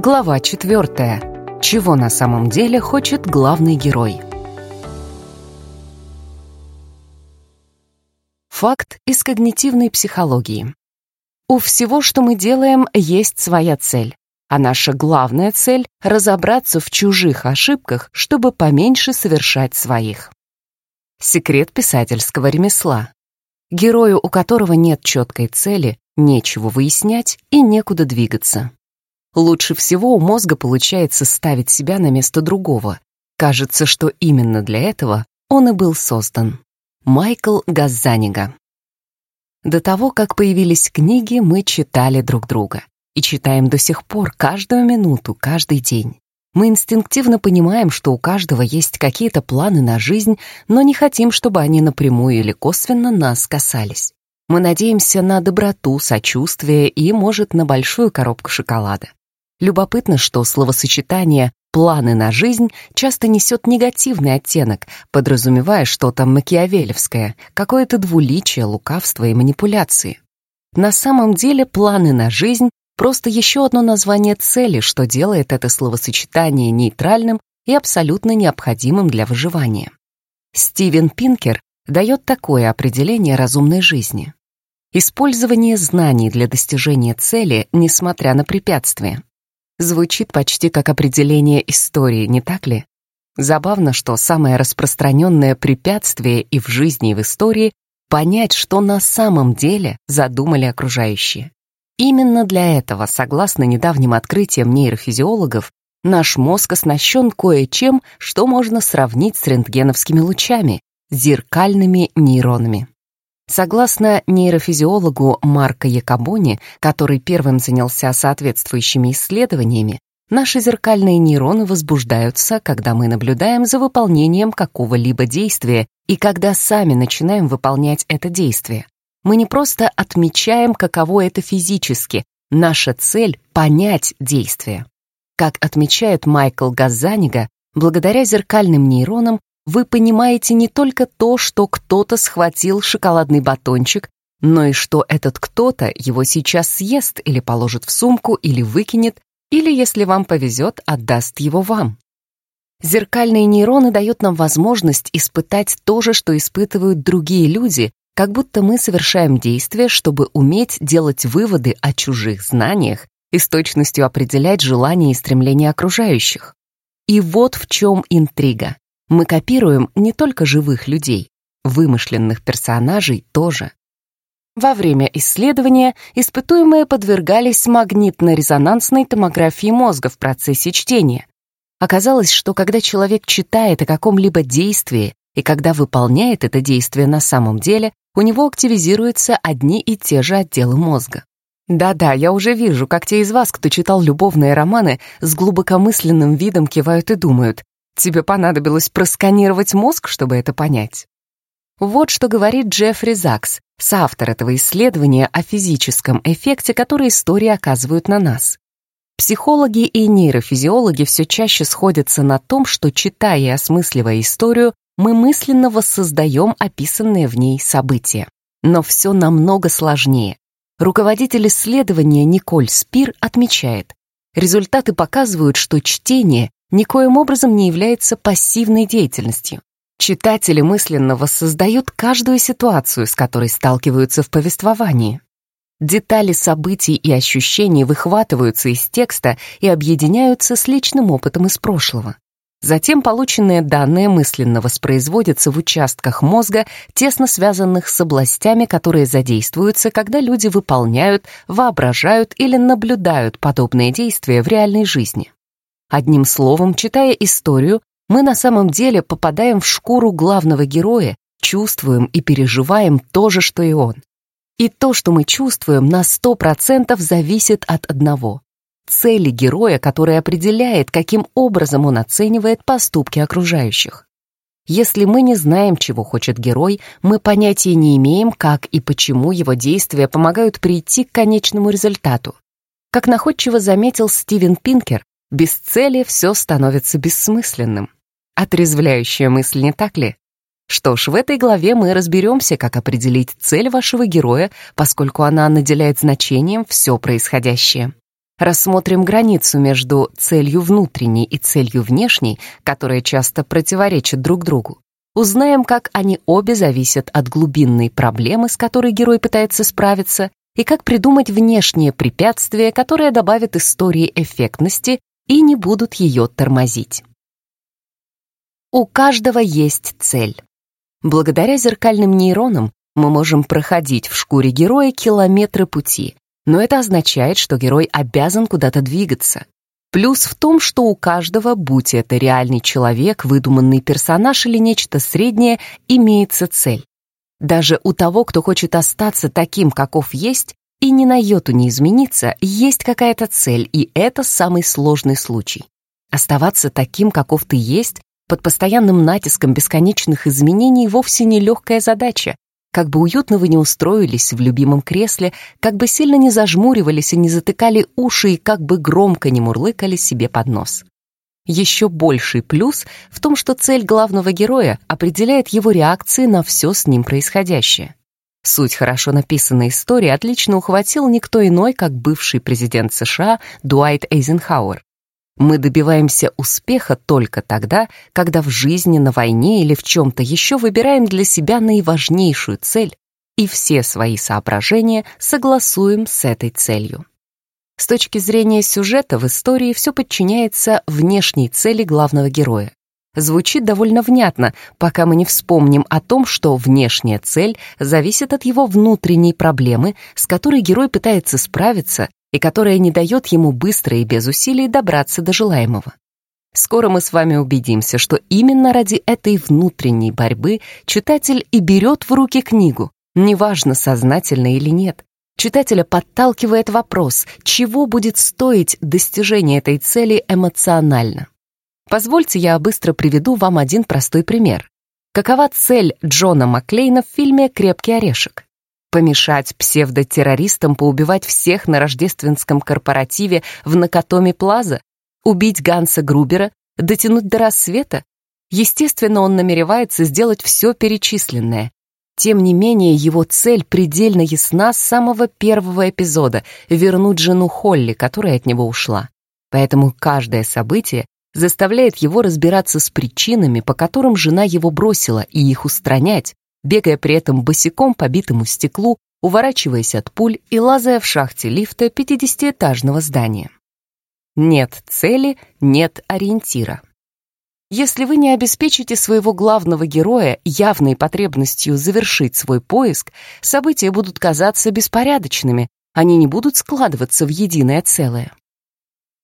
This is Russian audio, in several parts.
Глава 4. Чего на самом деле хочет главный герой? Факт из когнитивной психологии. У всего, что мы делаем, есть своя цель. А наша главная цель — разобраться в чужих ошибках, чтобы поменьше совершать своих. Секрет писательского ремесла. Герою, у которого нет четкой цели, нечего выяснять и некуда двигаться. Лучше всего у мозга получается ставить себя на место другого. Кажется, что именно для этого он и был создан. Майкл Газанига. До того, как появились книги, мы читали друг друга. И читаем до сих пор, каждую минуту, каждый день. Мы инстинктивно понимаем, что у каждого есть какие-то планы на жизнь, но не хотим, чтобы они напрямую или косвенно нас касались. Мы надеемся на доброту, сочувствие и, может, на большую коробку шоколада. Любопытно, что словосочетание «планы на жизнь» часто несет негативный оттенок, подразумевая что-то макиавелевское, какое-то двуличие, лукавство и манипуляции. На самом деле планы на жизнь — просто еще одно название цели, что делает это словосочетание нейтральным и абсолютно необходимым для выживания. Стивен Пинкер дает такое определение разумной жизни. Использование знаний для достижения цели, несмотря на препятствия. Звучит почти как определение истории, не так ли? Забавно, что самое распространенное препятствие и в жизни, и в истории — понять, что на самом деле задумали окружающие. Именно для этого, согласно недавним открытиям нейрофизиологов, наш мозг оснащен кое-чем, что можно сравнить с рентгеновскими лучами — зеркальными нейронами. Согласно нейрофизиологу Марко Якобони, который первым занялся соответствующими исследованиями, наши зеркальные нейроны возбуждаются, когда мы наблюдаем за выполнением какого-либо действия и когда сами начинаем выполнять это действие. Мы не просто отмечаем, каково это физически, наша цель — понять действие. Как отмечает Майкл Газанига, благодаря зеркальным нейронам вы понимаете не только то, что кто-то схватил шоколадный батончик, но и что этот кто-то его сейчас съест или положит в сумку, или выкинет, или, если вам повезет, отдаст его вам. Зеркальные нейроны дают нам возможность испытать то же, что испытывают другие люди, как будто мы совершаем действия, чтобы уметь делать выводы о чужих знаниях и с точностью определять желания и стремления окружающих. И вот в чем интрига. Мы копируем не только живых людей, вымышленных персонажей тоже. Во время исследования испытуемые подвергались магнитно-резонансной томографии мозга в процессе чтения. Оказалось, что когда человек читает о каком-либо действии и когда выполняет это действие на самом деле, у него активизируются одни и те же отделы мозга. Да-да, я уже вижу, как те из вас, кто читал любовные романы, с глубокомысленным видом кивают и думают, Тебе понадобилось просканировать мозг, чтобы это понять. Вот что говорит Джеффри Закс, соавтор этого исследования о физическом эффекте, который истории оказывают на нас. Психологи и нейрофизиологи все чаще сходятся на том, что, читая и осмысливая историю, мы мысленно воссоздаем описанные в ней события. Но все намного сложнее. Руководитель исследования Николь Спир отмечает, результаты показывают, что чтение никоим образом не является пассивной деятельностью. Читатели мысленно воссоздают каждую ситуацию, с которой сталкиваются в повествовании. Детали событий и ощущений выхватываются из текста и объединяются с личным опытом из прошлого. Затем полученные данные мысленно воспроизводятся в участках мозга, тесно связанных с областями, которые задействуются, когда люди выполняют, воображают или наблюдают подобные действия в реальной жизни. Одним словом, читая историю, мы на самом деле попадаем в шкуру главного героя, чувствуем и переживаем то же, что и он. И то, что мы чувствуем, на 100% зависит от одного — цели героя, который определяет, каким образом он оценивает поступки окружающих. Если мы не знаем, чего хочет герой, мы понятия не имеем, как и почему его действия помогают прийти к конечному результату. Как находчиво заметил Стивен Пинкер, без цели все становится бессмысленным. Отрезвляющая мысль, не так ли? Что ж, в этой главе мы разберемся, как определить цель вашего героя, поскольку она наделяет значением все происходящее. Рассмотрим границу между целью внутренней и целью внешней, которые часто противоречат друг другу. Узнаем, как они обе зависят от глубинной проблемы, с которой герой пытается справиться, и как придумать внешние препятствия, которые добавят истории эффектности и не будут ее тормозить. У каждого есть цель. Благодаря зеркальным нейронам мы можем проходить в шкуре героя километры пути, но это означает, что герой обязан куда-то двигаться. Плюс в том, что у каждого, будь это реальный человек, выдуманный персонаж или нечто среднее, имеется цель. Даже у того, кто хочет остаться таким, каков есть, и ни на йоту не измениться, есть какая-то цель, и это самый сложный случай. Оставаться таким, каков ты есть, под постоянным натиском бесконечных изменений вовсе не легкая задача, как бы уютно вы не устроились в любимом кресле, как бы сильно не зажмуривались и не затыкали уши и как бы громко не мурлыкали себе под нос. Еще больший плюс в том, что цель главного героя определяет его реакции на все с ним происходящее. Суть хорошо написанной истории отлично ухватил никто иной, как бывший президент США Дуайт Эйзенхауэр. Мы добиваемся успеха только тогда, когда в жизни, на войне или в чем-то еще выбираем для себя наиважнейшую цель и все свои соображения согласуем с этой целью. С точки зрения сюжета в истории все подчиняется внешней цели главного героя. Звучит довольно внятно, пока мы не вспомним о том, что внешняя цель зависит от его внутренней проблемы, с которой герой пытается справиться и которая не дает ему быстро и без усилий добраться до желаемого. Скоро мы с вами убедимся, что именно ради этой внутренней борьбы читатель и берет в руки книгу, неважно, сознательно или нет. Читателя подталкивает вопрос, чего будет стоить достижение этой цели эмоционально. Позвольте я быстро приведу вам один простой пример. Какова цель Джона Маклейна в фильме «Крепкий орешек»? Помешать псевдотеррористам поубивать всех на рождественском корпоративе в Накатоми Плаза? Убить Ганса Грубера? Дотянуть до рассвета? Естественно, он намеревается сделать все перечисленное. Тем не менее, его цель предельно ясна с самого первого эпизода — вернуть жену Холли, которая от него ушла. Поэтому каждое событие заставляет его разбираться с причинами, по которым жена его бросила, и их устранять, бегая при этом босиком по битому стеклу, уворачиваясь от пуль и лазая в шахте лифта 50-этажного здания. Нет цели, нет ориентира. Если вы не обеспечите своего главного героя явной потребностью завершить свой поиск, события будут казаться беспорядочными, они не будут складываться в единое целое.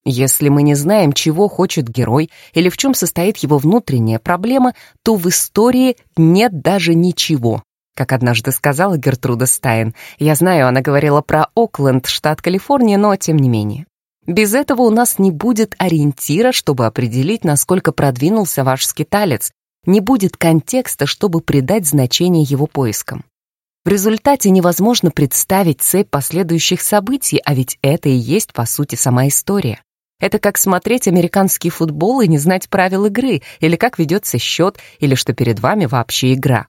Если мы не знаем, чего хочет герой или в чем состоит его внутренняя проблема, то в истории нет даже ничего. Как однажды сказала Гертруда Стайн. Я знаю, она говорила про Окленд, штат Калифорния, но тем не менее. Без этого у нас не будет ориентира, чтобы определить, насколько продвинулся ваш скиталец, не будет контекста, чтобы придать значение его поискам. В результате невозможно представить цепь последующих событий, а ведь это и есть, по сути, сама история. Это как смотреть американский футбол и не знать правил игры, или как ведется счет, или что перед вами вообще игра.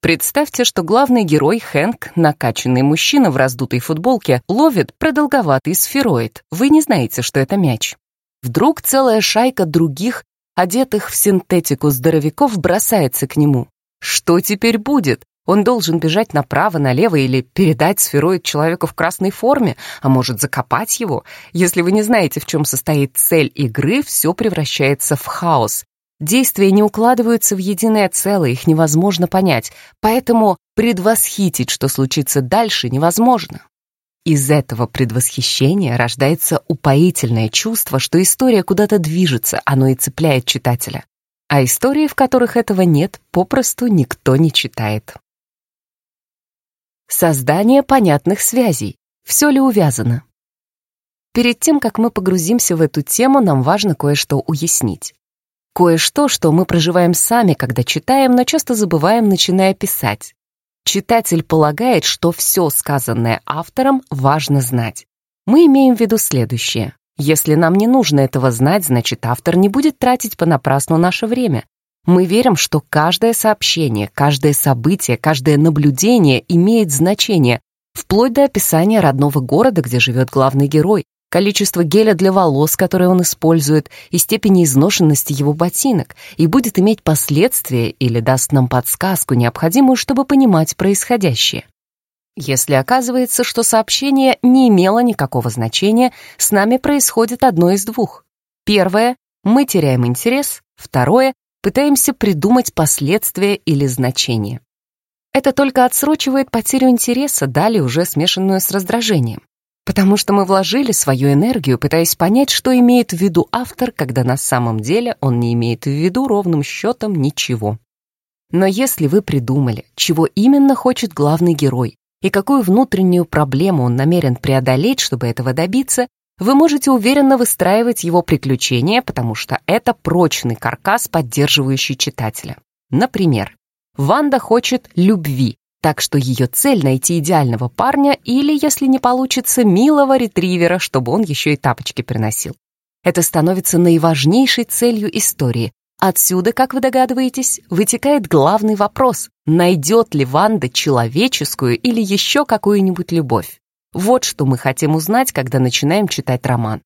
Представьте, что главный герой Хэнк, накачанный мужчина в раздутой футболке, ловит продолговатый сфероид. Вы не знаете, что это мяч. Вдруг целая шайка других, одетых в синтетику здоровяков, бросается к нему. Что теперь будет? Он должен бежать направо, налево или передать сфероид человеку в красной форме, а может закопать его. Если вы не знаете, в чем состоит цель игры, все превращается в хаос. Действия не укладываются в единое целое, их невозможно понять, поэтому предвосхитить, что случится дальше, невозможно. Из этого предвосхищения рождается упоительное чувство, что история куда-то движется, оно и цепляет читателя. А истории, в которых этого нет, попросту никто не читает. Создание понятных связей. Все ли увязано? Перед тем, как мы погрузимся в эту тему, нам важно кое-что уяснить. Кое-что, что мы проживаем сами, когда читаем, но часто забываем, начиная писать. Читатель полагает, что все сказанное автором важно знать. Мы имеем в виду следующее. Если нам не нужно этого знать, значит автор не будет тратить понапрасну наше время. Мы верим, что каждое сообщение, каждое событие, каждое наблюдение имеет значение, вплоть до описания родного города, где живет главный герой, количество геля для волос, который он использует, и степени изношенности его ботинок, и будет иметь последствия или даст нам подсказку, необходимую, чтобы понимать происходящее. Если оказывается, что сообщение не имело никакого значения, с нами происходит одно из двух. Первое — мы теряем интерес. Второе — пытаемся придумать последствия или значения. Это только отсрочивает потерю интереса, далее уже смешанную с раздражением. Потому что мы вложили свою энергию, пытаясь понять, что имеет в виду автор, когда на самом деле он не имеет в виду ровным счетом ничего. Но если вы придумали, чего именно хочет главный герой и какую внутреннюю проблему он намерен преодолеть, чтобы этого добиться, вы можете уверенно выстраивать его приключения, потому что это прочный каркас, поддерживающий читателя. Например, Ванда хочет любви, так что ее цель — найти идеального парня или, если не получится, милого ретривера, чтобы он еще и тапочки приносил. Это становится наиважнейшей целью истории. Отсюда, как вы догадываетесь, вытекает главный вопрос, найдет ли Ванда человеческую или еще какую-нибудь любовь. Вот что мы хотим узнать, когда начинаем читать роман.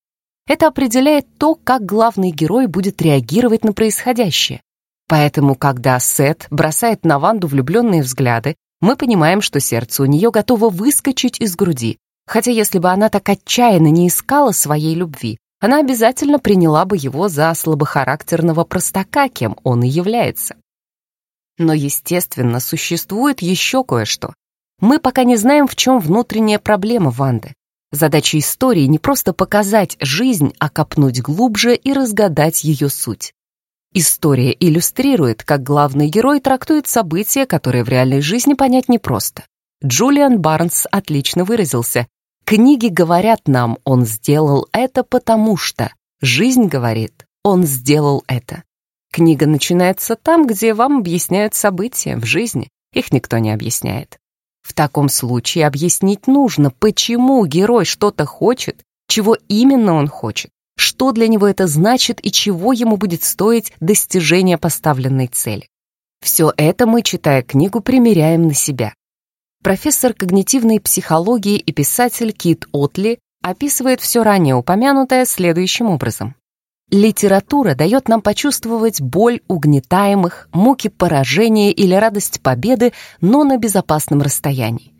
Это определяет то, как главный герой будет реагировать на происходящее. Поэтому, когда Сет бросает на Ванду влюбленные взгляды, мы понимаем, что сердце у нее готово выскочить из груди, хотя если бы она так отчаянно не искала своей любви, она обязательно приняла бы его за слабохарактерного простака, кем он и является. Но, естественно, существует еще кое-что. Мы пока не знаем, в чем внутренняя проблема Ванды. Задача истории не просто показать жизнь, а копнуть глубже и разгадать ее суть. История иллюстрирует, как главный герой трактует события, которые в реальной жизни понять непросто. Джулиан Барнс отлично выразился. Книги говорят нам, он сделал это потому что. Жизнь говорит, он сделал это. Книга начинается там, где вам объясняют события в жизни. Их никто не объясняет. В таком случае объяснить нужно, почему герой что-то хочет, чего именно он хочет что для него это значит и чего ему будет стоить достижение поставленной цели. Все это мы, читая книгу, примеряем на себя. Профессор когнитивной психологии и писатель Кит Отли описывает все ранее упомянутое следующим образом. Литература дает нам почувствовать боль угнетаемых, муки поражения или радость победы, но на безопасном расстоянии.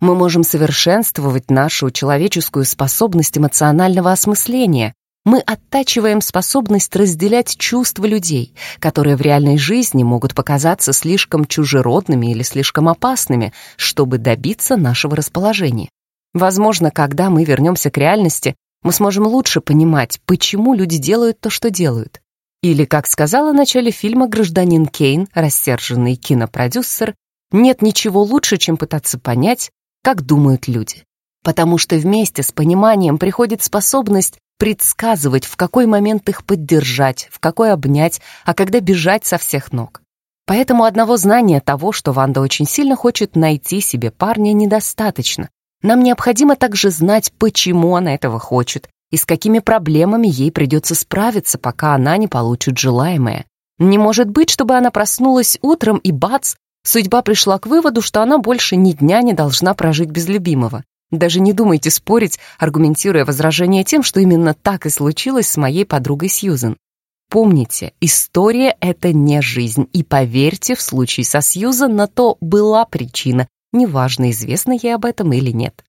Мы можем совершенствовать нашу человеческую способность эмоционального осмысления, мы оттачиваем способность разделять чувства людей, которые в реальной жизни могут показаться слишком чужеродными или слишком опасными, чтобы добиться нашего расположения. Возможно, когда мы вернемся к реальности, мы сможем лучше понимать, почему люди делают то, что делают. Или, как сказала в начале фильма гражданин Кейн, рассерженный кинопродюсер, нет ничего лучше, чем пытаться понять, как думают люди. Потому что вместе с пониманием приходит способность предсказывать, в какой момент их поддержать, в какой обнять, а когда бежать со всех ног. Поэтому одного знания того, что Ванда очень сильно хочет найти себе парня, недостаточно. Нам необходимо также знать, почему она этого хочет и с какими проблемами ей придется справиться, пока она не получит желаемое. Не может быть, чтобы она проснулась утром и бац, судьба пришла к выводу, что она больше ни дня не должна прожить без любимого. Даже не думайте спорить, аргументируя возражение тем, что именно так и случилось с моей подругой Сьюзен. Помните, история — это не жизнь, и поверьте, в случае со Сьюзен на то была причина, неважно, известно ей об этом или нет.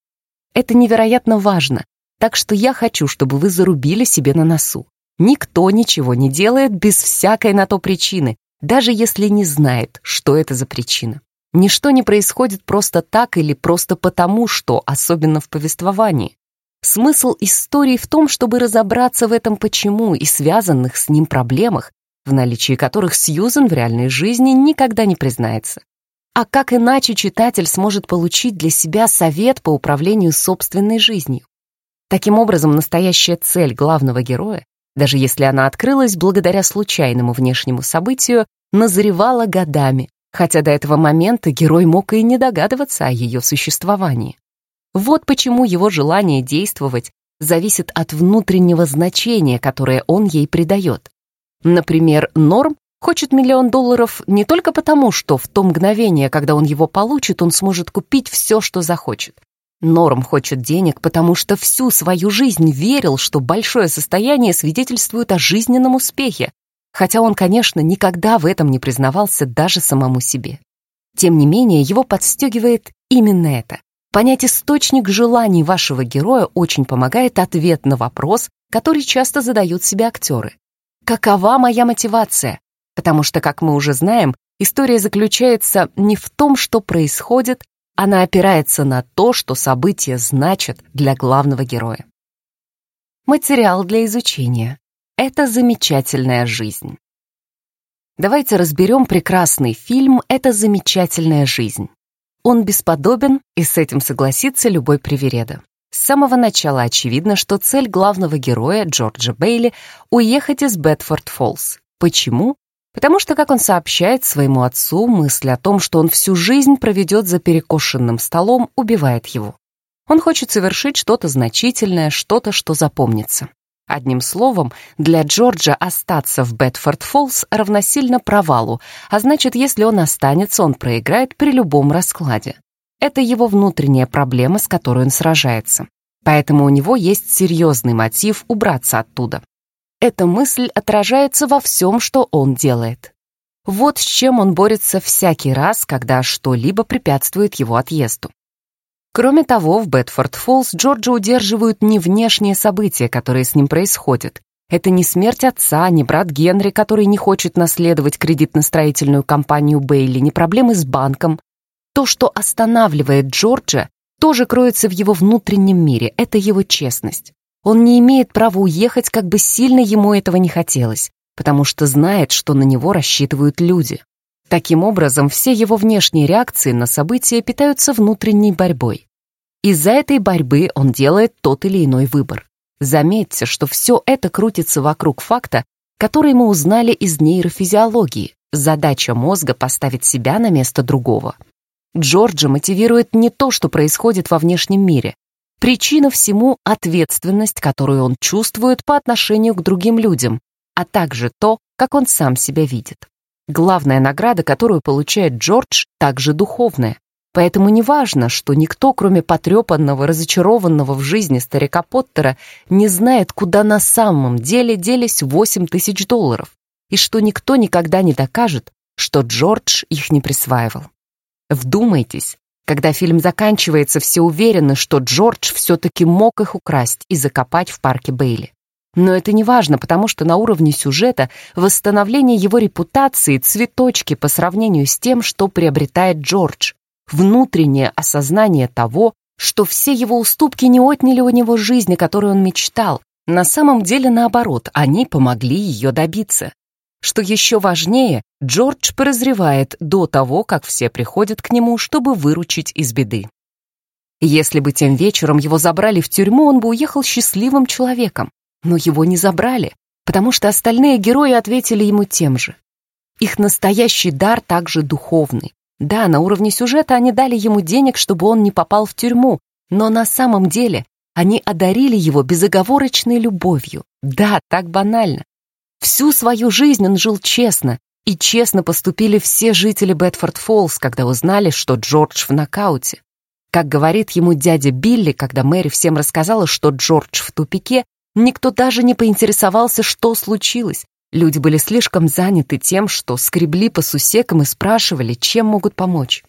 Это невероятно важно, так что я хочу, чтобы вы зарубили себе на носу. Никто ничего не делает без всякой на то причины, даже если не знает, что это за причина. Ничто не происходит просто так или просто потому, что, особенно в повествовании. Смысл истории в том, чтобы разобраться в этом почему и связанных с ним проблемах, в наличии которых Сьюзен в реальной жизни никогда не признается. А как иначе читатель сможет получить для себя совет по управлению собственной жизнью? Таким образом, настоящая цель главного героя, даже если она открылась благодаря случайному внешнему событию, назревала годами, хотя до этого момента герой мог и не догадываться о ее существовании. Вот почему его желание действовать зависит от внутреннего значения, которое он ей придает. Например, Норм хочет миллион долларов не только потому, что в то мгновение, когда он его получит, он сможет купить все, что захочет, Норм хочет денег, потому что всю свою жизнь верил, что большое состояние свидетельствует о жизненном успехе, хотя он, конечно, никогда в этом не признавался даже самому себе. Тем не менее, его подстегивает именно это. Понять источник желаний вашего героя очень помогает ответ на вопрос, который часто задают себе актеры. Какова моя мотивация? Потому что, как мы уже знаем, история заключается не в том, что происходит, она опирается на то, что события значат для главного героя. Материал для изучения. Это замечательная жизнь. Давайте разберем прекрасный фильм «Это замечательная жизнь». Он бесподобен, и с этим согласится любой привереда. С самого начала очевидно, что цель главного героя, Джорджа Бейли, уехать из Бетфорд-Фоллс. Почему? Потому что, как он сообщает своему отцу, мысль о том, что он всю жизнь проведет за перекошенным столом, убивает его. Он хочет совершить что-то значительное, что-то, что запомнится. Одним словом, для Джорджа остаться в Бетфорд-Фоллс равносильно провалу, а значит, если он останется, он проиграет при любом раскладе. Это его внутренняя проблема, с которой он сражается. Поэтому у него есть серьезный мотив убраться оттуда. Эта мысль отражается во всем, что он делает. Вот с чем он борется всякий раз, когда что-либо препятствует его отъезду. Кроме того, в Бетфорд-Фоллс Джорджа удерживают не внешние события, которые с ним происходят. Это не смерть отца, не брат Генри, который не хочет наследовать кредитно-строительную компанию Бейли, не проблемы с банком. То, что останавливает Джорджа, тоже кроется в его внутреннем мире, это его честность. Он не имеет права уехать, как бы сильно ему этого не хотелось, потому что знает, что на него рассчитывают люди. Таким образом, все его внешние реакции на события питаются внутренней борьбой. Из-за этой борьбы он делает тот или иной выбор. Заметьте, что все это крутится вокруг факта, который мы узнали из нейрофизиологии. Задача мозга поставить себя на место другого. Джорджа мотивирует не то, что происходит во внешнем мире. Причина всему — ответственность, которую он чувствует по отношению к другим людям, а также то, как он сам себя видит. Главная награда, которую получает Джордж, также духовная. Поэтому неважно, что никто, кроме потрепанного, разочарованного в жизни старика Поттера, не знает, куда на самом деле делись 8 тысяч долларов, и что никто никогда не докажет, что Джордж их не присваивал. Вдумайтесь, когда фильм заканчивается, все уверены, что Джордж все-таки мог их украсть и закопать в парке Бейли. Но это не важно, потому что на уровне сюжета восстановление его репутации цветочки по сравнению с тем, что приобретает Джордж. Внутреннее осознание того, что все его уступки не отняли у него жизни, которую он мечтал. На самом деле наоборот, они помогли ее добиться. Что еще важнее, Джордж прозревает до того, как все приходят к нему, чтобы выручить из беды. Если бы тем вечером его забрали в тюрьму, он бы уехал счастливым человеком. Но его не забрали, потому что остальные герои ответили ему тем же. Их настоящий дар также духовный. Да, на уровне сюжета они дали ему денег, чтобы он не попал в тюрьму, но на самом деле они одарили его безоговорочной любовью. Да, так банально. Всю свою жизнь он жил честно, и честно поступили все жители Бетфорд-Фоллс, когда узнали, что Джордж в нокауте. Как говорит ему дядя Билли, когда Мэри всем рассказала, что Джордж в тупике, Никто даже не поинтересовался, что случилось. Люди были слишком заняты тем, что скребли по сусекам и спрашивали, чем могут помочь.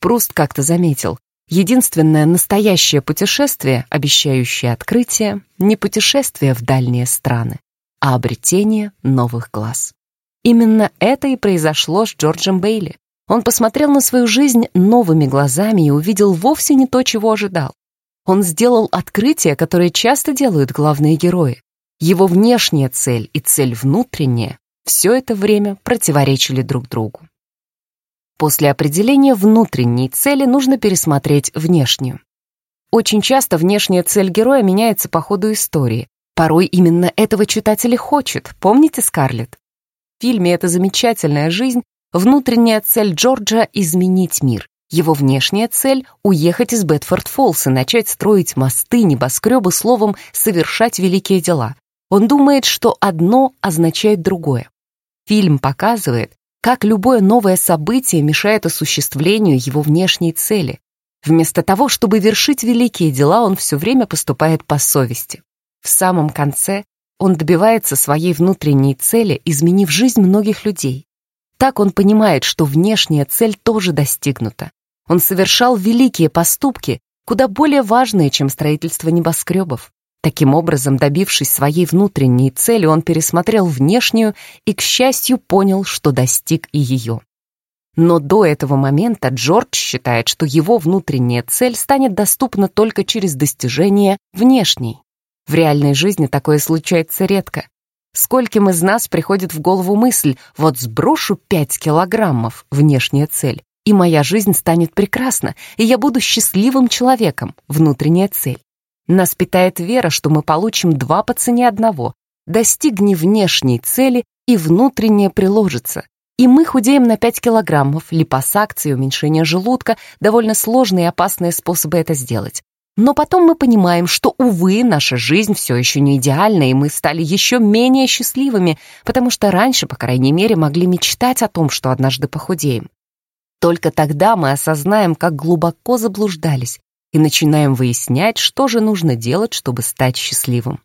Пруст как-то заметил, единственное настоящее путешествие, обещающее открытие, не путешествие в дальние страны, а обретение новых глаз. Именно это и произошло с Джорджем Бейли. Он посмотрел на свою жизнь новыми глазами и увидел вовсе не то, чего ожидал. Он сделал открытие, которое часто делают главные герои. Его внешняя цель и цель внутренняя все это время противоречили друг другу. После определения внутренней цели нужно пересмотреть внешнюю. Очень часто внешняя цель героя меняется по ходу истории. Порой именно этого читатель хочет. Помните Скарлетт? В фильме «Это замечательная жизнь» внутренняя цель Джорджа — изменить мир. Его внешняя цель — уехать из Бетфорд-Фоллс и начать строить мосты, небоскребы, словом, совершать великие дела. Он думает, что одно означает другое. Фильм показывает, как любое новое событие мешает осуществлению его внешней цели. Вместо того, чтобы вершить великие дела, он все время поступает по совести. В самом конце он добивается своей внутренней цели, изменив жизнь многих людей. Так он понимает, что внешняя цель тоже достигнута. Он совершал великие поступки, куда более важные, чем строительство небоскребов. Таким образом, добившись своей внутренней цели, он пересмотрел внешнюю и, к счастью, понял, что достиг и ее. Но до этого момента Джордж считает, что его внутренняя цель станет доступна только через достижение внешней. В реальной жизни такое случается редко. Скольким из нас приходит в голову мысль «вот сброшу 5 килограммов, внешняя цель, и моя жизнь станет прекрасна, и я буду счастливым человеком, внутренняя цель». Нас питает вера, что мы получим два по цене одного. Достигни внешней цели, и внутреннее приложится. И мы худеем на 5 килограммов, липосакции, уменьшение желудка, довольно сложные и опасные способы это сделать. Но потом мы понимаем, что, увы, наша жизнь все еще не идеальна, и мы стали еще менее счастливыми, потому что раньше, по крайней мере, могли мечтать о том, что однажды похудеем. Только тогда мы осознаем, как глубоко заблуждались, и начинаем выяснять, что же нужно делать, чтобы стать счастливым.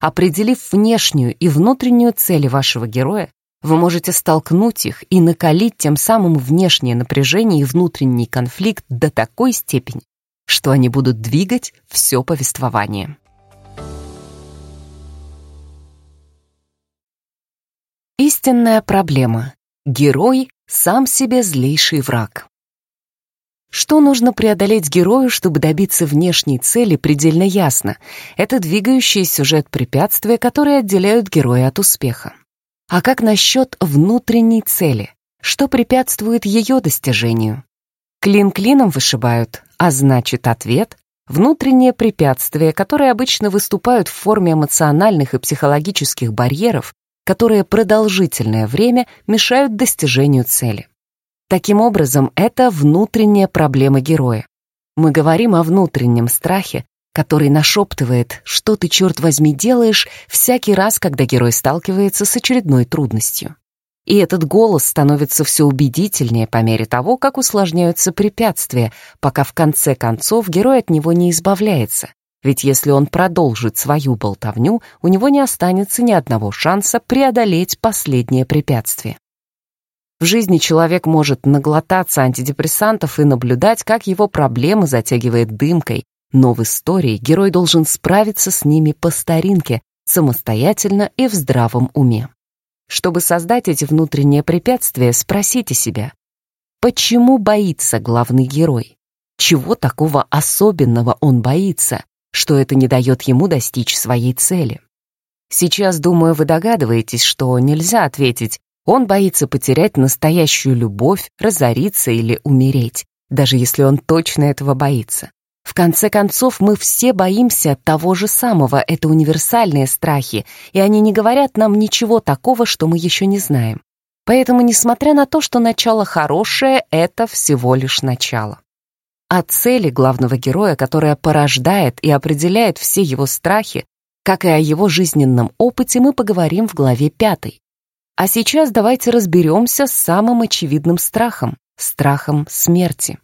Определив внешнюю и внутреннюю цели вашего героя, вы можете столкнуть их и накалить тем самым внешнее напряжение и внутренний конфликт до такой степени, что они будут двигать все повествование. Истинная проблема. Герой — сам себе злейший враг. Что нужно преодолеть герою, чтобы добиться внешней цели, предельно ясно. Это двигающий сюжет препятствия, которые отделяют героя от успеха. А как насчет внутренней цели? Что препятствует ее достижению? Клин клином вышибают, а значит ответ — внутренние препятствия, которые обычно выступают в форме эмоциональных и психологических барьеров, которые продолжительное время мешают достижению цели. Таким образом, это внутренняя проблема героя. Мы говорим о внутреннем страхе, который нашептывает, что ты, черт возьми, делаешь всякий раз, когда герой сталкивается с очередной трудностью. И этот голос становится все убедительнее по мере того, как усложняются препятствия, пока в конце концов герой от него не избавляется. Ведь если он продолжит свою болтовню, у него не останется ни одного шанса преодолеть последнее препятствие. В жизни человек может наглотаться антидепрессантов и наблюдать, как его проблемы затягивает дымкой, но в истории герой должен справиться с ними по старинке, самостоятельно и в здравом уме. Чтобы создать эти внутренние препятствия, спросите себя, почему боится главный герой? Чего такого особенного он боится, что это не дает ему достичь своей цели? Сейчас, думаю, вы догадываетесь, что нельзя ответить он боится потерять настоящую любовь, разориться или умереть, даже если он точно этого боится. В конце концов, мы все боимся того же самого, это универсальные страхи, и они не говорят нам ничего такого, что мы еще не знаем. Поэтому, несмотря на то, что начало хорошее, это всего лишь начало. О цели главного героя, которая порождает и определяет все его страхи, как и о его жизненном опыте, мы поговорим в главе пятой. А сейчас давайте разберемся с самым очевидным страхом — страхом смерти.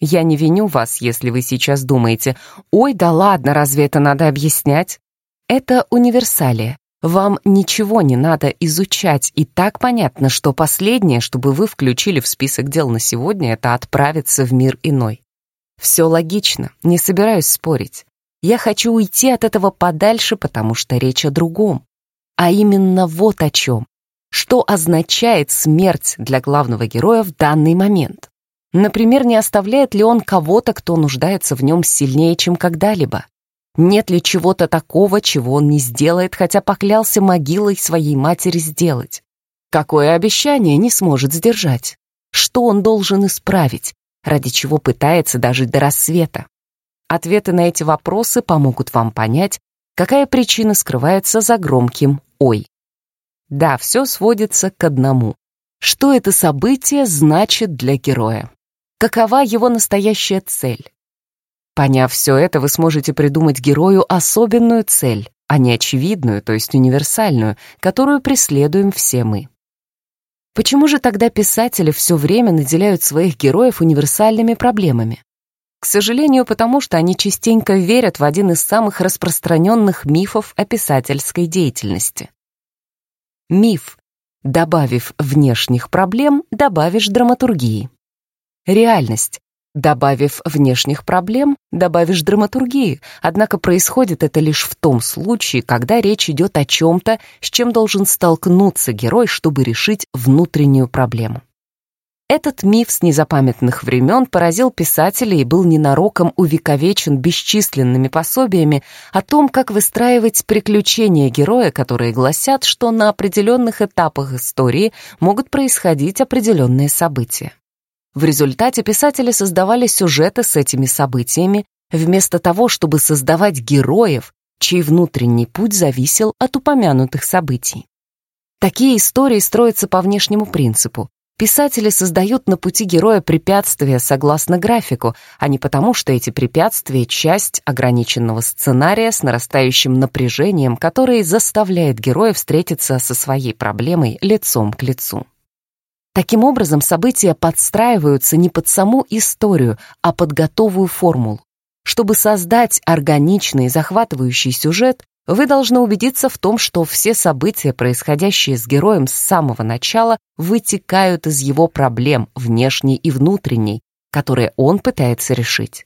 Я не виню вас, если вы сейчас думаете, «Ой, да ладно, разве это надо объяснять?» Это универсалия. Вам ничего не надо изучать, и так понятно, что последнее, чтобы вы включили в список дел на сегодня, это отправиться в мир иной. Все логично, не собираюсь спорить. Я хочу уйти от этого подальше, потому что речь о другом. А именно вот о чем. Что означает смерть для главного героя в данный момент? Например, не оставляет ли он кого-то, кто нуждается в нем сильнее, чем когда-либо? Нет ли чего-то такого, чего он не сделает, хотя поклялся могилой своей матери сделать? Какое обещание не сможет сдержать? Что он должен исправить, ради чего пытается дожить до рассвета? Ответы на эти вопросы помогут вам понять, какая причина скрывается за громким «Ой». Да, все сводится к одному. Что это событие значит для героя? Какова его настоящая цель? Поняв все это, вы сможете придумать герою особенную цель, а не очевидную, то есть универсальную, которую преследуем все мы. Почему же тогда писатели все время наделяют своих героев универсальными проблемами? К сожалению, потому что они частенько верят в один из самых распространенных мифов о писательской деятельности. Миф. Добавив внешних проблем, добавишь драматургии. Реальность. Добавив внешних проблем, добавишь драматургии, однако происходит это лишь в том случае, когда речь идет о чем-то, с чем должен столкнуться герой, чтобы решить внутреннюю проблему. Этот миф с незапамятных времен поразил писателей и был ненароком увековечен бесчисленными пособиями о том, как выстраивать приключения героя, которые гласят, что на определенных этапах истории могут происходить определенные события. В результате писатели создавали сюжеты с этими событиями, вместо того, чтобы создавать героев, чей внутренний путь зависел от упомянутых событий. Такие истории строятся по внешнему принципу. Писатели создают на пути героя препятствия согласно графику, а не потому, что эти препятствия — часть ограниченного сценария с нарастающим напряжением, который заставляет героя встретиться со своей проблемой лицом к лицу. Таким образом, события подстраиваются не под саму историю, а под готовую формулу. Чтобы создать органичный и захватывающий сюжет, вы должны убедиться в том, что все события, происходящие с героем с самого начала, вытекают из его проблем, внешней и внутренней, которые он пытается решить.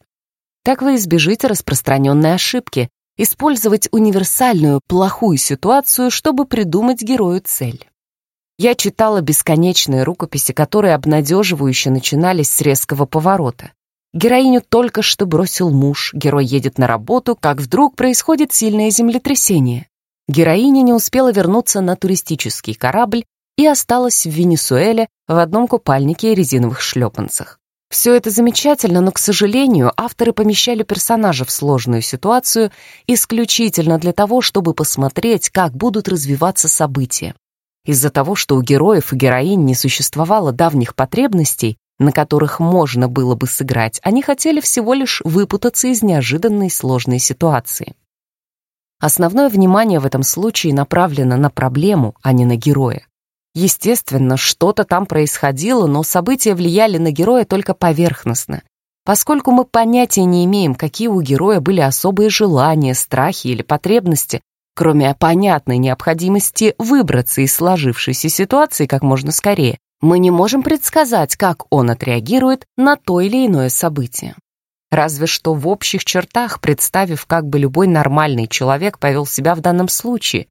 Так вы избежите распространенной ошибки, использовать универсальную плохую ситуацию, чтобы придумать герою цель. Я читала бесконечные рукописи, которые обнадеживающе начинались с резкого поворота. Героиню только что бросил муж, герой едет на работу, как вдруг происходит сильное землетрясение. Героиня не успела вернуться на туристический корабль и осталась в Венесуэле в одном купальнике и резиновых шлепанцах. Все это замечательно, но, к сожалению, авторы помещали персонажа в сложную ситуацию исключительно для того, чтобы посмотреть, как будут развиваться события. Из-за того, что у героев и героинь не существовало давних потребностей, на которых можно было бы сыграть, они хотели всего лишь выпутаться из неожиданной сложной ситуации. Основное внимание в этом случае направлено на проблему, а не на героя. Естественно, что-то там происходило, но события влияли на героя только поверхностно. Поскольку мы понятия не имеем, какие у героя были особые желания, страхи или потребности, Кроме понятной необходимости выбраться из сложившейся ситуации как можно скорее, мы не можем предсказать, как он отреагирует на то или иное событие. Разве что в общих чертах, представив, как бы любой нормальный человек повел себя в данном случае.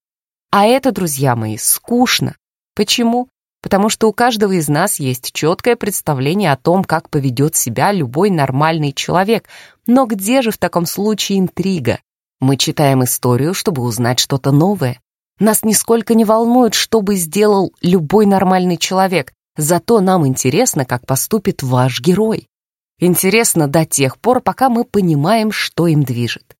А это, друзья мои, скучно. Почему? Потому что у каждого из нас есть четкое представление о том, как поведет себя любой нормальный человек. Но где же в таком случае интрига? Мы читаем историю, чтобы узнать что-то новое. Нас нисколько не волнует, что бы сделал любой нормальный человек, зато нам интересно, как поступит ваш герой. Интересно до тех пор, пока мы понимаем, что им движет.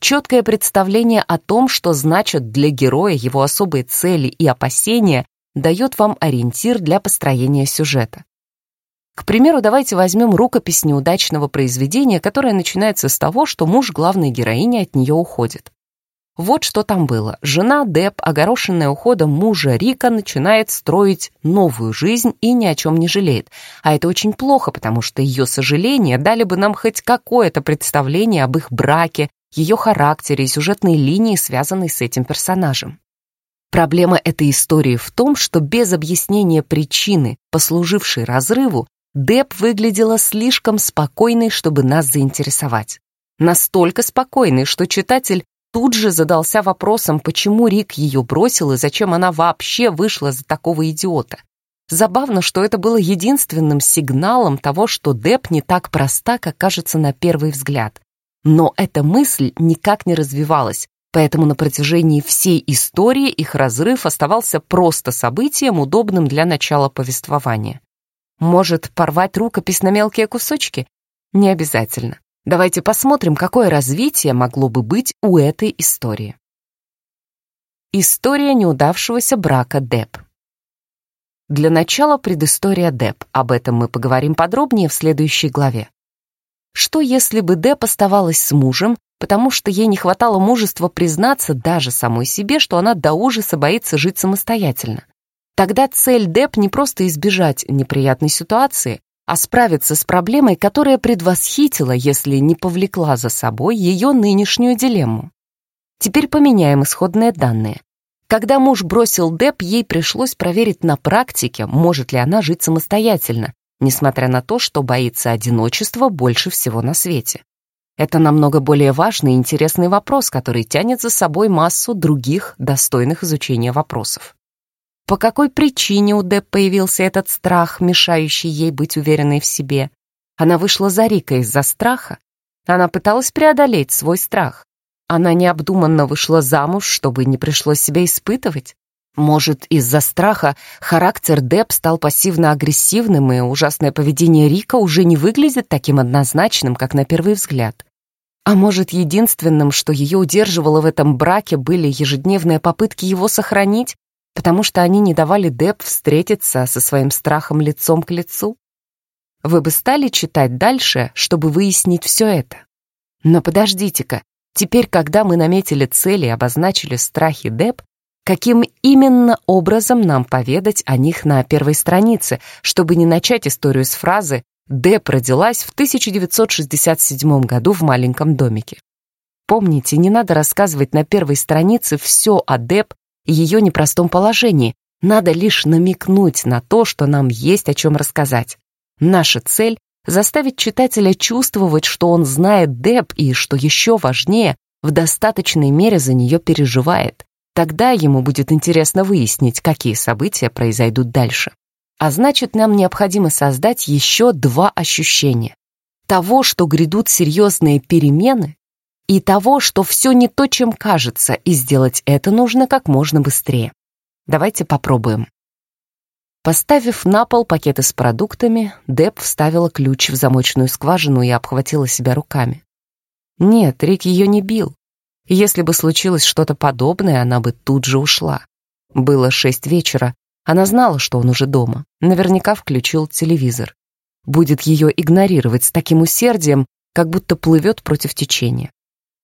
Четкое представление о том, что значат для героя его особые цели и опасения, дает вам ориентир для построения сюжета. К примеру, давайте возьмем рукопись неудачного произведения, которое начинается с того, что муж главной героини от нее уходит. Вот что там было. Жена Деп, огорошенная уходом мужа Рика, начинает строить новую жизнь и ни о чем не жалеет. А это очень плохо, потому что ее сожаления дали бы нам хоть какое-то представление об их браке, ее характере и сюжетной линии, связанной с этим персонажем. Проблема этой истории в том, что без объяснения причины, послужившей разрыву, Деб выглядела слишком спокойной, чтобы нас заинтересовать. Настолько спокойной, что читатель тут же задался вопросом, почему Рик ее бросил и зачем она вообще вышла за такого идиота. Забавно, что это было единственным сигналом того, что Деб не так проста, как кажется на первый взгляд. Но эта мысль никак не развивалась, поэтому на протяжении всей истории их разрыв оставался просто событием, удобным для начала повествования. Может, порвать рукопись на мелкие кусочки? Не обязательно. Давайте посмотрим, какое развитие могло бы быть у этой истории. История неудавшегося брака Деп. Для начала предыстория Деп. Об этом мы поговорим подробнее в следующей главе. Что если бы Деп оставалась с мужем, потому что ей не хватало мужества признаться даже самой себе, что она до ужаса боится жить самостоятельно? Тогда цель Деп не просто избежать неприятной ситуации, а справиться с проблемой, которая предвосхитила, если не повлекла за собой ее нынешнюю дилемму. Теперь поменяем исходные данные. Когда муж бросил Деп, ей пришлось проверить на практике, может ли она жить самостоятельно, несмотря на то, что боится одиночества больше всего на свете. Это намного более важный и интересный вопрос, который тянет за собой массу других достойных изучения вопросов. По какой причине у Деп появился этот страх, мешающий ей быть уверенной в себе? Она вышла за Рика из-за страха? Она пыталась преодолеть свой страх. Она необдуманно вышла замуж, чтобы не пришлось себя испытывать? Может, из-за страха характер Деп стал пассивно-агрессивным, и ужасное поведение Рика уже не выглядит таким однозначным, как на первый взгляд? А может, единственным, что ее удерживало в этом браке, были ежедневные попытки его сохранить, потому что они не давали Деп встретиться со своим страхом лицом к лицу? Вы бы стали читать дальше, чтобы выяснить все это? Но подождите-ка, теперь, когда мы наметили цели и обозначили страхи Деп, каким именно образом нам поведать о них на первой странице, чтобы не начать историю с фразы Деп родилась в 1967 году в маленьком домике. Помните, не надо рассказывать на первой странице все о Деп ее непростом положении. Надо лишь намекнуть на то, что нам есть о чем рассказать. Наша цель — заставить читателя чувствовать, что он знает Деп и, что еще важнее, в достаточной мере за нее переживает. Тогда ему будет интересно выяснить, какие события произойдут дальше. А значит, нам необходимо создать еще два ощущения. Того, что грядут серьезные перемены, и того, что все не то, чем кажется, и сделать это нужно как можно быстрее. Давайте попробуем. Поставив на пол пакеты с продуктами, Деб вставила ключ в замочную скважину и обхватила себя руками. Нет, Рик ее не бил. Если бы случилось что-то подобное, она бы тут же ушла. Было шесть вечера, она знала, что он уже дома. Наверняка включил телевизор. Будет ее игнорировать с таким усердием, как будто плывет против течения.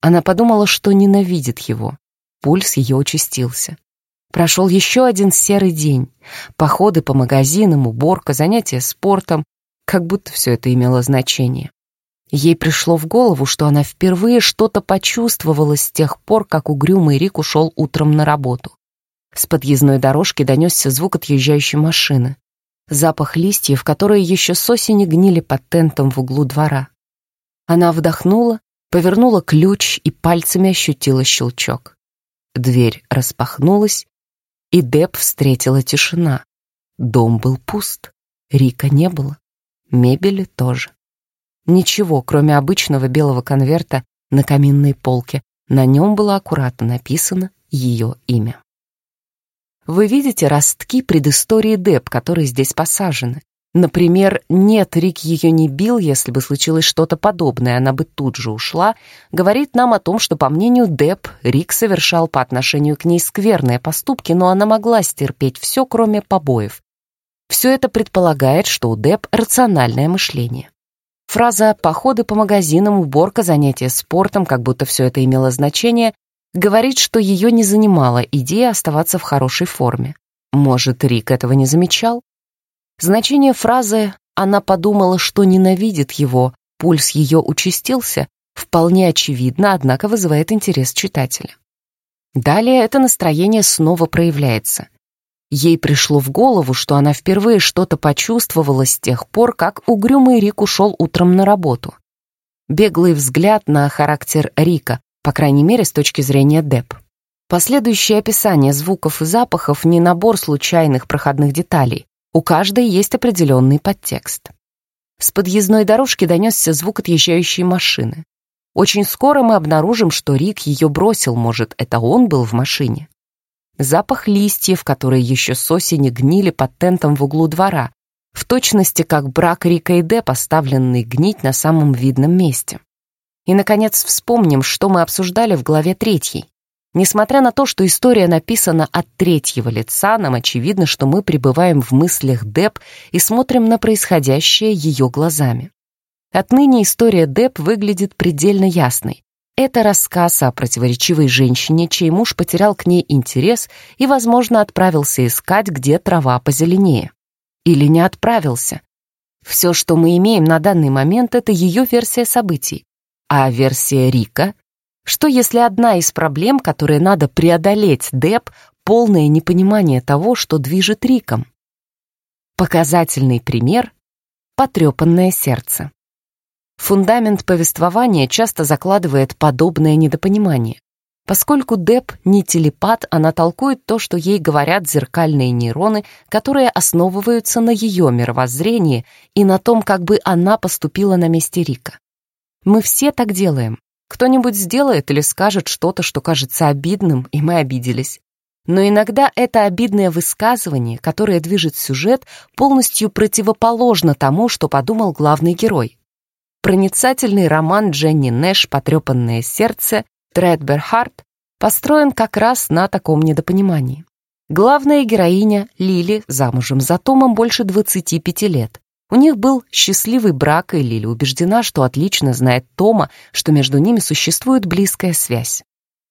Она подумала, что ненавидит его. Пульс ее участился. Прошел еще один серый день. Походы по магазинам, уборка, занятия спортом. Как будто все это имело значение. Ей пришло в голову, что она впервые что-то почувствовала с тех пор, как угрюмый Рик ушел утром на работу. С подъездной дорожки донесся звук отъезжающей машины. Запах листьев, которые еще с осени гнили под тентом в углу двора. Она вдохнула, повернула ключ и пальцами ощутила щелчок. Дверь распахнулась, и Деб встретила тишина. Дом был пуст, Рика не было, мебели тоже. Ничего, кроме обычного белого конверта на каминной полке, на нем было аккуратно написано ее имя. Вы видите ростки предыстории Деп, которые здесь посажены. Например, «нет, Рик ее не бил, если бы случилось что-то подобное, она бы тут же ушла», говорит нам о том, что, по мнению Деп, Рик совершал по отношению к ней скверные поступки, но она могла стерпеть все, кроме побоев. Все это предполагает, что у Деп рациональное мышление. Фраза «походы по магазинам, уборка, занятия спортом», как будто все это имело значение, Говорит, что ее не занимала идея оставаться в хорошей форме. Может, Рик этого не замечал? Значение фразы «она подумала, что ненавидит его», пульс ее участился, вполне очевидно, однако вызывает интерес читателя. Далее это настроение снова проявляется. Ей пришло в голову, что она впервые что-то почувствовала с тех пор, как угрюмый Рик ушел утром на работу. Беглый взгляд на характер Рика, по крайней мере, с точки зрения ДЭП. Последующее описание звуков и запахов не набор случайных проходных деталей. У каждой есть определенный подтекст. С подъездной дорожки донесся звук отъезжающей машины. Очень скоро мы обнаружим, что Рик ее бросил, может, это он был в машине. Запах листьев, которые еще с осени гнили под тентом в углу двора, в точности как брак Рика и Де, поставленный гнить на самом видном месте. И, наконец, вспомним, что мы обсуждали в главе третьей. Несмотря на то, что история написана от третьего лица, нам очевидно, что мы пребываем в мыслях Деп и смотрим на происходящее ее глазами. Отныне история Деп выглядит предельно ясной. Это рассказ о противоречивой женщине, чей муж потерял к ней интерес и, возможно, отправился искать, где трава позеленее. Или не отправился. Все, что мы имеем на данный момент, это ее версия событий. А версия Рика? Что если одна из проблем, которые надо преодолеть Деп, полное непонимание того, что движет Риком? Показательный пример — потрепанное сердце. Фундамент повествования часто закладывает подобное недопонимание. Поскольку Деп не телепат, она толкует то, что ей говорят зеркальные нейроны, которые основываются на ее мировоззрении и на том, как бы она поступила на месте Рика. Мы все так делаем. Кто-нибудь сделает или скажет что-то, что кажется обидным, и мы обиделись. Но иногда это обидное высказывание, которое движет сюжет, полностью противоположно тому, что подумал главный герой. Проницательный роман Дженни Нэш «Потрепанное сердце» Тредберхарт построен как раз на таком недопонимании. Главная героиня Лили замужем за Томом больше 25 лет. У них был счастливый брак, и Лили убеждена, что отлично знает Тома, что между ними существует близкая связь.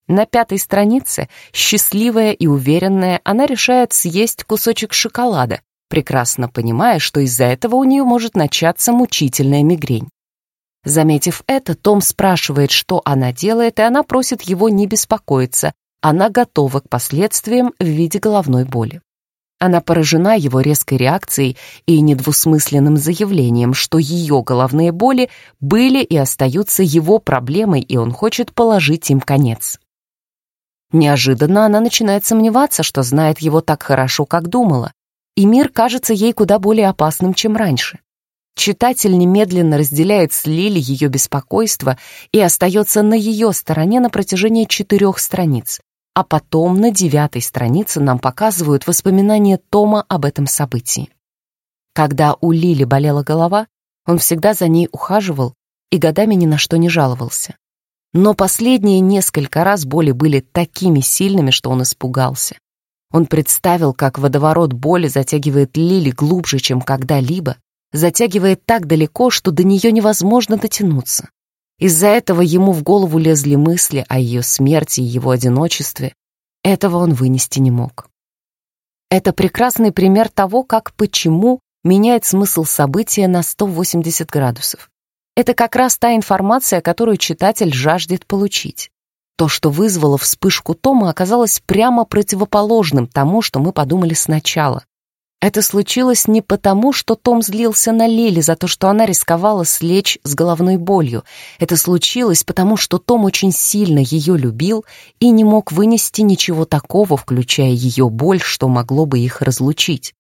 На пятой странице, счастливая и уверенная, она решает съесть кусочек шоколада, прекрасно понимая, что из-за этого у нее может начаться мучительная мигрень. Заметив это, Том спрашивает, что она делает, и она просит его не беспокоиться. Она готова к последствиям в виде головной боли. Она поражена его резкой реакцией и недвусмысленным заявлением, что ее головные боли были и остаются его проблемой, и он хочет положить им конец. Неожиданно она начинает сомневаться, что знает его так хорошо, как думала, и мир кажется ей куда более опасным, чем раньше. Читатель немедленно разделяет с Лили ее беспокойство и остается на ее стороне на протяжении четырех страниц. А потом на девятой странице нам показывают воспоминания Тома об этом событии. Когда у Лили болела голова, он всегда за ней ухаживал и годами ни на что не жаловался. Но последние несколько раз боли были такими сильными, что он испугался. Он представил, как водоворот боли затягивает Лили глубже, чем когда-либо, затягивает так далеко, что до нее невозможно дотянуться. Из-за этого ему в голову лезли мысли о ее смерти и его одиночестве. Этого он вынести не мог. Это прекрасный пример того, как почему меняет смысл события на 180 градусов. Это как раз та информация, которую читатель жаждет получить. То, что вызвало вспышку Тома, оказалось прямо противоположным тому, что мы подумали сначала. Это случилось не потому, что Том злился на Лили за то, что она рисковала слечь с головной болью. Это случилось потому, что Том очень сильно ее любил и не мог вынести ничего такого, включая ее боль, что могло бы их разлучить.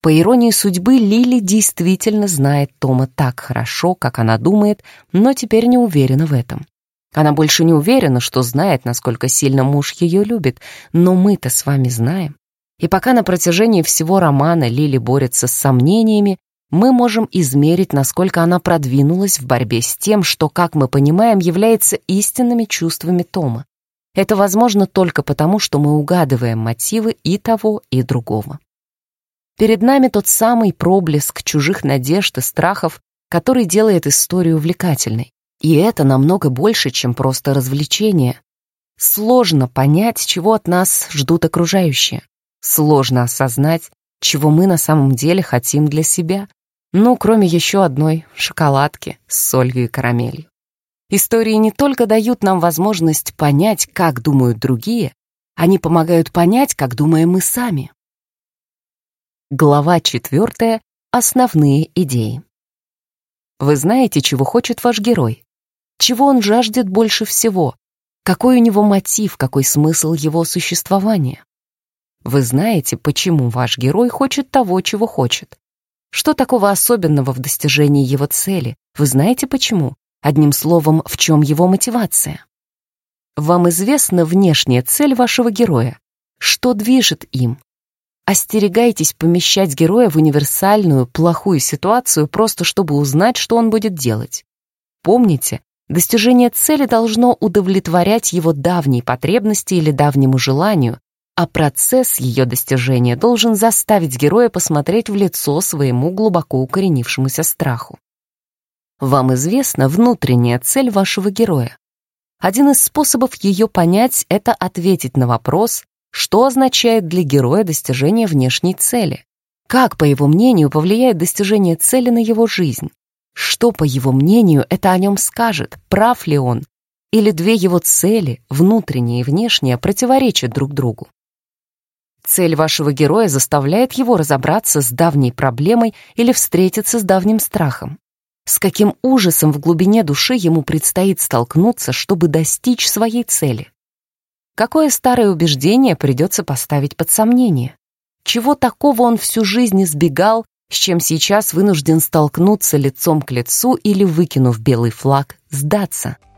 По иронии судьбы, Лили действительно знает Тома так хорошо, как она думает, но теперь не уверена в этом. Она больше не уверена, что знает, насколько сильно муж ее любит, но мы-то с вами знаем. И пока на протяжении всего романа Лили борется с сомнениями, мы можем измерить, насколько она продвинулась в борьбе с тем, что, как мы понимаем, является истинными чувствами Тома. Это возможно только потому, что мы угадываем мотивы и того, и другого. Перед нами тот самый проблеск чужих надежд и страхов, который делает историю увлекательной. И это намного больше, чем просто развлечение. Сложно понять, чего от нас ждут окружающие. Сложно осознать, чего мы на самом деле хотим для себя. Ну, кроме еще одной шоколадки с солью и карамелью. Истории не только дают нам возможность понять, как думают другие, они помогают понять, как думаем мы сами. Глава четвертая. Основные идеи. Вы знаете, чего хочет ваш герой? Чего он жаждет больше всего? Какой у него мотив, какой смысл его существования? Вы знаете, почему ваш герой хочет того, чего хочет. Что такого особенного в достижении его цели? Вы знаете почему? Одним словом, в чем его мотивация? Вам известна внешняя цель вашего героя. Что движет им? Остерегайтесь помещать героя в универсальную, плохую ситуацию, просто чтобы узнать, что он будет делать. Помните, достижение цели должно удовлетворять его давней потребности или давнему желанию, а процесс ее достижения должен заставить героя посмотреть в лицо своему глубоко укоренившемуся страху. Вам известна внутренняя цель вашего героя. Один из способов ее понять — это ответить на вопрос, что означает для героя достижение внешней цели. Как, по его мнению, повлияет достижение цели на его жизнь? Что, по его мнению, это о нем скажет? Прав ли он? Или две его цели, внутренняя и внешняя, противоречат друг другу? Цель вашего героя заставляет его разобраться с давней проблемой или встретиться с давним страхом. С каким ужасом в глубине души ему предстоит столкнуться, чтобы достичь своей цели? Какое старое убеждение придется поставить под сомнение? Чего такого он всю жизнь избегал, с чем сейчас вынужден столкнуться лицом к лицу или, выкинув белый флаг, сдаться –